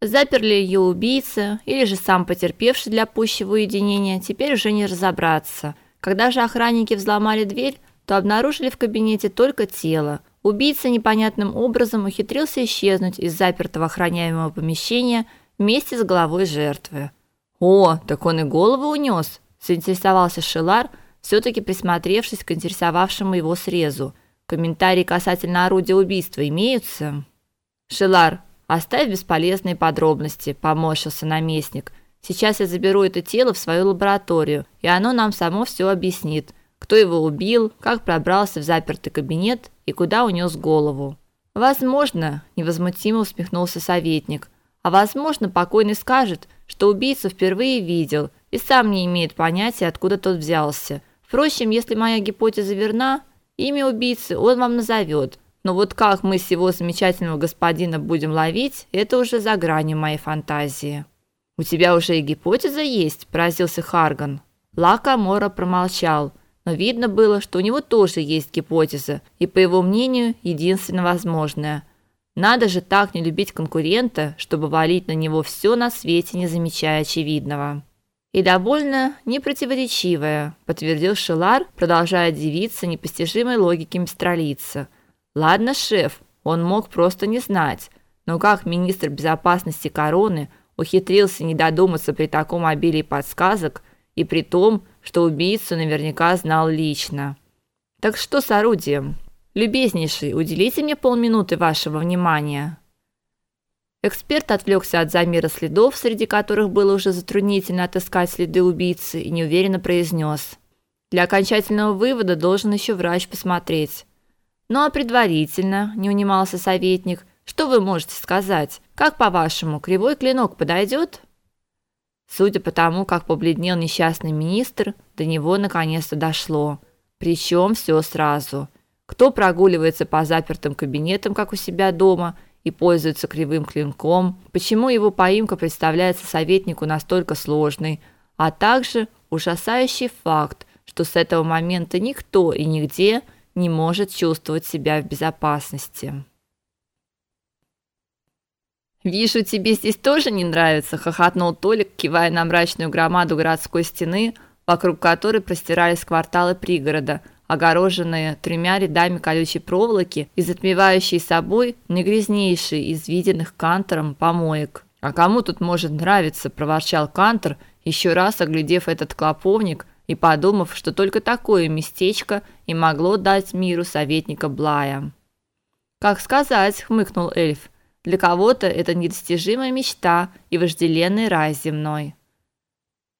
Заперли ее убийца или же сам потерпевший для пущего уединения, теперь уже не разобраться. Когда же охранники взломали дверь, то обнаружили в кабинете только тело. Убийца непонятным образом ухитрился исчезнуть из запертого охраняемого помещения вместе с головой жертвы. О, так он и голову унес, заинтересовался Шилар, все таки присмотревшись к интересовавшему его срезу. Комментарии касательно орудия убийства имеются? Шилар, оставь бесполезные подробности, поморщился наместник. Сейчас я заберу это тело в свою лабораторию, и оно нам само все объяснит кто его убил, как пробрался в запертый кабинет и куда унес голову. Возможно, невозмутимо усмехнулся советник. А возможно, покойный скажет, что убийцу впервые видел и сам не имеет понятия, откуда тот взялся. Впрочем, если моя гипотеза верна, имя убийцы он вам назовет. Но вот как мы всего замечательного господина будем ловить, это уже за гранью моей фантазии. У тебя уже и гипотеза есть, поразился Харган. Лака Мора промолчал но видно было, что у него тоже есть гипотеза, и по его мнению, единственно возможная. Надо же так не любить конкурента, чтобы валить на него все на свете, не замечая очевидного. И довольно непротиворечивая, подтвердил Шелар, продолжая дивиться непостижимой логике мистралица. Ладно, шеф, он мог просто не знать, но как министр безопасности короны ухитрился не додуматься при таком обилии подсказок и при том, что убийцу наверняка знал лично. Так что с орудием? Любезнейший, уделите мне полминуты вашего внимания. Эксперт отвлекся от замера следов, среди которых было уже затруднительно отыскать следы убийцы, и неуверенно произнес: "Для окончательного вывода должен еще врач посмотреть". Ну а предварительно, не унимался советник, что вы можете сказать? Как по-вашему, кривой клинок подойдет? Судя по тому, как побледнел несчастный министр, до него наконец-то дошло. Причем все сразу. Кто прогуливается по запертым кабинетам, как у себя дома, и пользуется кривым клинком, почему его поимка представляется советнику настолько сложной, а также ужасающий факт, что с этого момента никто и нигде не может чувствовать себя в безопасности. Вижу, тебе здесь тоже не нравится, хохотнул Толик, кивая на мрачную громаду городской стены, вокруг которой простирались кварталы пригорода, огороженные тремя рядами колючей проволоки и затмевающие собой негрязнейший из виденных Кантором помоек. А кому тут может нравиться, проворчал Кантор, еще раз оглядев этот клоповник и подумав, что только такое местечко и могло дать миру советника Блая. Как сказать, хмыкнул эльф. Для кого-то это недостижимая мечта и вожделенный рай земной.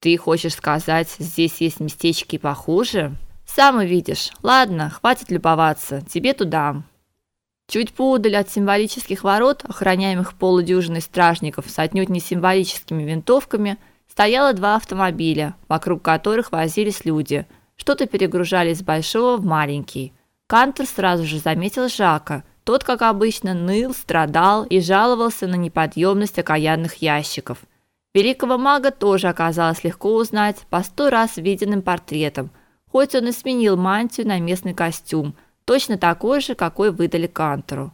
Ты хочешь сказать, здесь есть местечки похуже? Сам увидишь. Ладно, хватит любоваться. Тебе туда. Чуть поудаль от символических ворот, охраняемых полудюжиной стражников с отнюдь не символическими винтовками, стояло два автомобиля, вокруг которых возились люди. Что-то перегружали из большого в маленький. Кантер сразу же заметил Жака – тот, как обычно, ныл, страдал и жаловался на неподъемность окаянных ящиков. Великого мага тоже оказалось легко узнать по сто раз виденным портретам, хоть он и сменил мантию на местный костюм, точно такой же, какой выдали Кантору.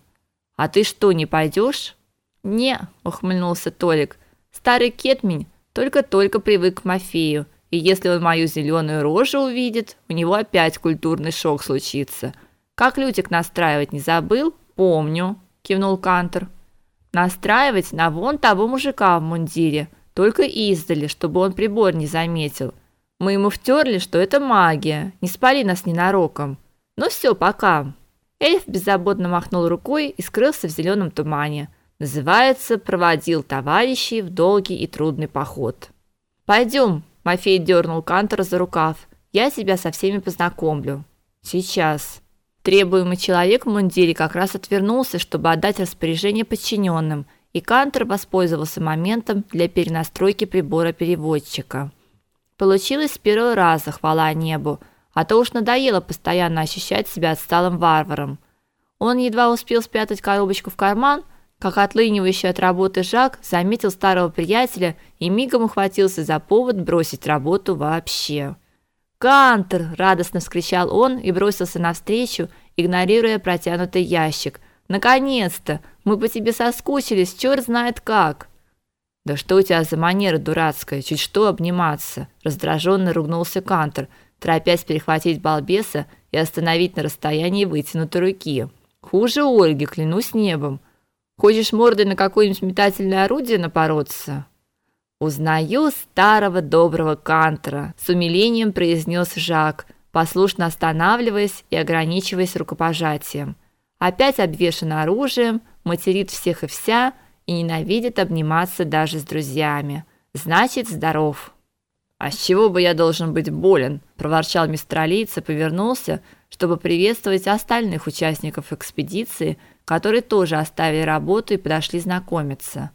«А ты что, не пойдешь?» «Не», – ухмыльнулся Толик. «Старый кетмень только-только привык к Мафею, и если он мою зеленую рожу увидит, у него опять культурный шок случится. Как Лютик настраивать не забыл?» Помню, кивнул Кантер. Настраивать на вон того мужика в мундире, только издали, чтобы он прибор не заметил. Мы ему втерли, что это магия. Не спали нас ненароком. Ну все, пока. Эльф беззаботно махнул рукой и скрылся в зеленом тумане. Называется «Проводил товарищей в долгий и трудный поход». Пойдем, Мафей дернул Кантера за рукав. Я тебя со всеми познакомлю. Сейчас. Требуемый человек в мундире как раз отвернулся, чтобы отдать распоряжение подчиненным, и Кантер воспользовался моментом для перенастройки прибора переводчика. Получилось с первого раза, хвала небу, а то уж надоело постоянно ощущать себя отсталым варваром. Он едва успел спрятать коробочку в карман, как отлынивающий от работы Жак заметил старого приятеля и мигом ухватился за повод бросить работу вообще. «Кантер!» – радостно вскричал он и бросился навстречу, игнорируя протянутый ящик. «Наконец-то! Мы по тебе соскучились, черт знает как!» Да что у тебя за манера дурацкая, чуть что обниматься, раздраженно ругнулся Кантер, торопясь перехватить балбеса и остановить на расстоянии вытянутой руки. Хуже Ольги, клянусь небом. Хочешь мордой на какое-нибудь метательное орудие напороться? Узнаю старого доброго Кантера, с умилением произнес Жак, послушно останавливаясь и ограничиваясь рукопожатием. Опять обвешан оружием, материт всех и вся и ненавидит обниматься даже с друзьями. Значит, здоров. А с чего бы я должен быть болен? проворчал мистер Алиец и повернулся, чтобы приветствовать остальных участников экспедиции, которые тоже оставили работу и подошли знакомиться.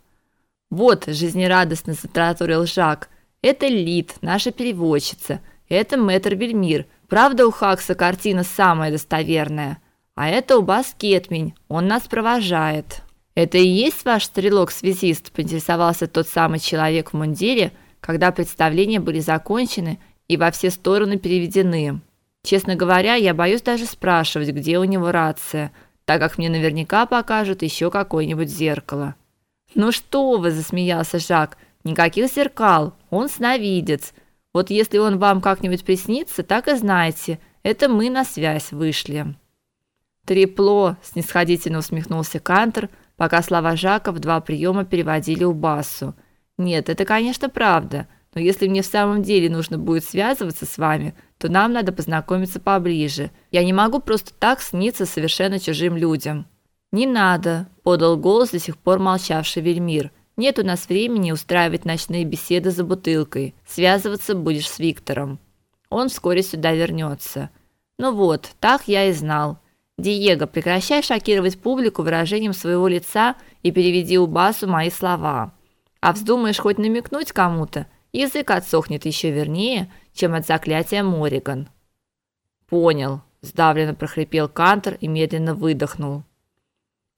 Вот, жизнерадостно затраторил Жак. Это Лид, наша переводчица. Это мэтр Бельмир. Правда, у Хакса картина самая достоверная. А это у Баскетмень. Он нас провожает. Это и есть ваш стрелок-связист, поинтересовался тот самый человек в мундире, когда представления были закончены и во все стороны переведены. Честно говоря, я боюсь даже спрашивать, где у него рация, так как мне наверняка покажут еще какое-нибудь зеркало. Ну что вы, засмеялся Жак. Никаких зеркал. Он сновидец. Вот если он вам как-нибудь приснится, так и знайте, это мы на связь вышли. Трепло, снисходительно усмехнулся Кантер, пока слова Жака в два приема переводили у Басу. Нет, это, конечно, правда. Но если мне в самом деле нужно будет связываться с вами, то нам надо познакомиться поближе. Я не могу просто так сниться совершенно чужим людям. Не надо, подал голос до сих пор молчавший Вельмир. Нет у нас времени устраивать ночные беседы за бутылкой. Связываться будешь с Виктором. Он вскоре сюда вернется. Ну вот, так я и знал. Диего, прекращай шокировать публику выражением своего лица и переведи у Басу мои слова. А вздумаешь хоть намекнуть кому-то, язык отсохнет еще вернее, чем от заклятия Мориган. Понял, сдавленно прохрипел Кантер и медленно выдохнул.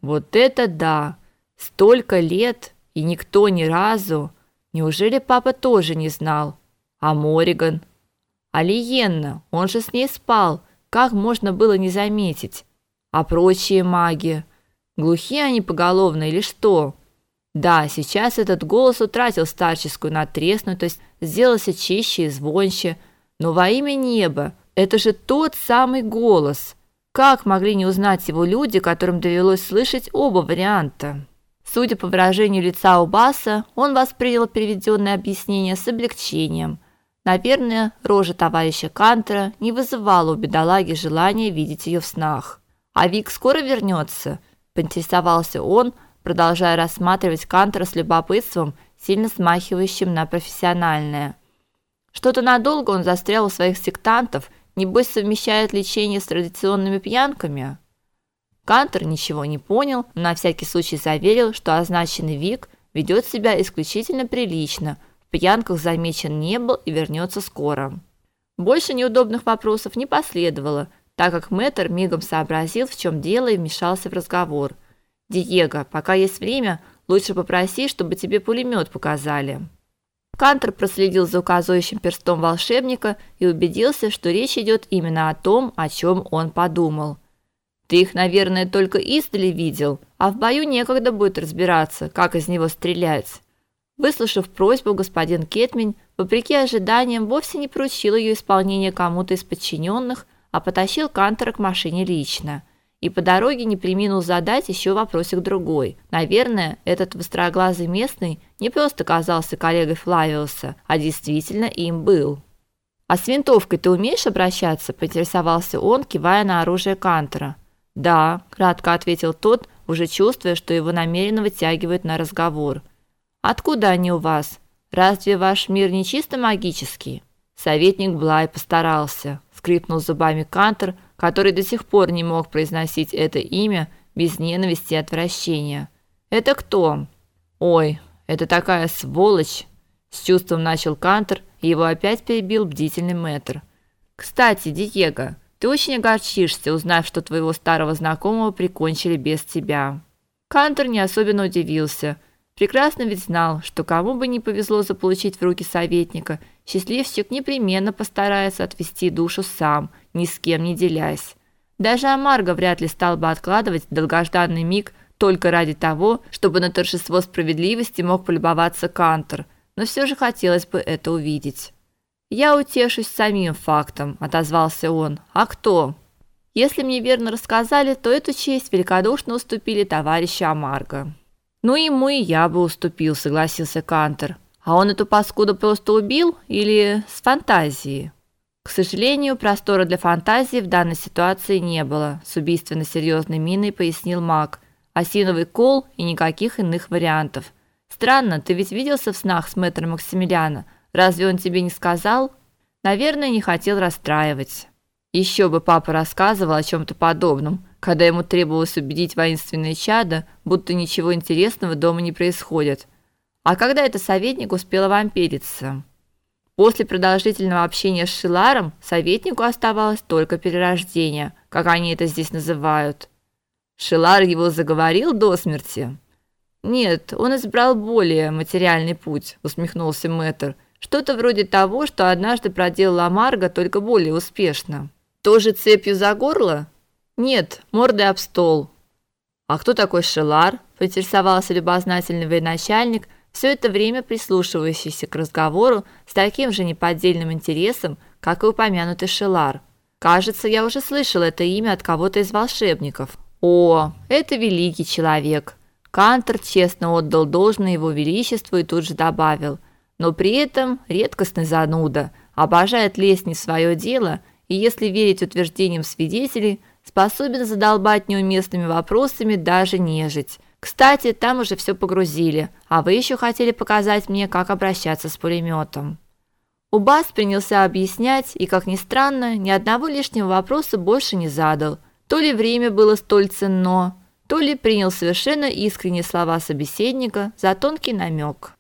Вот это да. Столько лет и никто ни разу. Неужели папа тоже не знал? А Мориган? А Лиенна, он же с ней спал. Как можно было не заметить? А прочие маги? Глухие они поголовно или что? Да, сейчас этот голос утратил старческую натреснутость, сделался чище и звонче, но во имя неба, это же тот самый голос. Как могли не узнать его люди, которым довелось слышать оба варианта? Судя по выражению лица Убаса, он воспринял переведенное объяснение с облегчением. Наверное, рожа товарища Кантера не вызывала у бедолаги желания видеть ее в снах. А Вик скоро вернется, поинтересовался он, продолжая рассматривать Кантера с любопытством, сильно смахивающим на профессиональное. Что-то надолго он застрял у своих сектантов, небось совмещает лечение с традиционными пьянками. Кантер ничего не понял, но на всякий случай заверил, что означенный Вик ведет себя исключительно прилично, в пьянках замечен не был и вернется скоро. Больше неудобных вопросов не последовало, так как Мэтр мигом сообразил, в чем дело и вмешался в разговор – Диего, пока есть время, лучше попроси, чтобы тебе пулемет показали. Кантер проследил за указывающим перстом волшебника и убедился, что речь идет именно о том, о чем он подумал. Ты их, наверное, только издали видел, а в бою некогда будет разбираться, как из него стрелять. Выслушав просьбу, господин Кетмень, вопреки ожиданиям, вовсе не поручил ее исполнение кому-то из подчиненных, а потащил Кантера к машине лично и по дороге не преминул задать еще вопросик другой. Наверное, этот востроглазый местный не просто казался коллегой Флавиуса, а действительно им был. «А с винтовкой ты умеешь обращаться?» – поинтересовался он, кивая на оружие Кантера. «Да», – кратко ответил тот, уже чувствуя, что его намеренно вытягивают на разговор. «Откуда они у вас? Разве ваш мир не чисто магический?» Советник Блай постарался, скрипнул зубами Кантер – который до сих пор не мог произносить это имя без ненависти и отвращения. Это кто? Ой, это такая сволочь, с чувством начал Кантер, и его опять перебил бдительный мэтр. Кстати, Диего, ты очень огорчишься, узнав, что твоего старого знакомого прикончили без тебя. Кантер не особенно удивился. Прекрасно ведь знал, что кому бы не повезло заполучить в руки советника, счастливчик непременно постарается отвести душу сам ни с кем не делясь. Даже Амарго вряд ли стал бы откладывать долгожданный миг только ради того, чтобы на торжество справедливости мог полюбоваться Кантер, но все же хотелось бы это увидеть. Я утешусь самим фактом, отозвался он. А кто? Если мне верно рассказали, то эту честь великодушно уступили товарищи Амарго. Ну ему и я бы уступил, согласился Кантер. А он эту паскуду просто убил или с фантазии? К сожалению, простора для фантазии в данной ситуации не было, с убийственно серьезной миной пояснил Мак. Осиновый кол и никаких иных вариантов. Странно, ты ведь виделся в снах с мэтром Максимилиана? Разве он тебе не сказал? Наверное, не хотел расстраивать. Еще бы папа рассказывал о чем то подобном, когда ему требовалось убедить воинственное чадо, будто ничего интересного дома не происходит. А когда это советник успел вампириться? После продолжительного общения с Шиларом советнику оставалось только перерождение, как они это здесь называют. Шилар его заговорил до смерти. Нет, он избрал более материальный путь, усмехнулся Мэтр. Что-то вроде того, что однажды проделала Марга, только более успешно. Тоже цепью за горло? Нет, мордой об стол. А кто такой Шилар? поинтересовался любознательный военачальник, все это время прислушивающийся к разговору с таким же неподдельным интересом, как и упомянутый Шелар. Кажется, я уже слышал это имя от кого-то из волшебников. О, это великий человек. Кантер честно отдал должное его величеству и тут же добавил: но при этом редкостный зануда, обожает лезть не в свое дело и, если верить утверждениям свидетелей, способен задолбать неуместными вопросами даже нежить. Кстати, там уже все погрузили, а вы еще хотели показать мне, как обращаться с пулеметом. Убас принялся объяснять, и как ни странно, ни одного лишнего вопроса больше не задал. То ли время было столь ценно, то ли принял совершенно искренние слова собеседника за тонкий намек.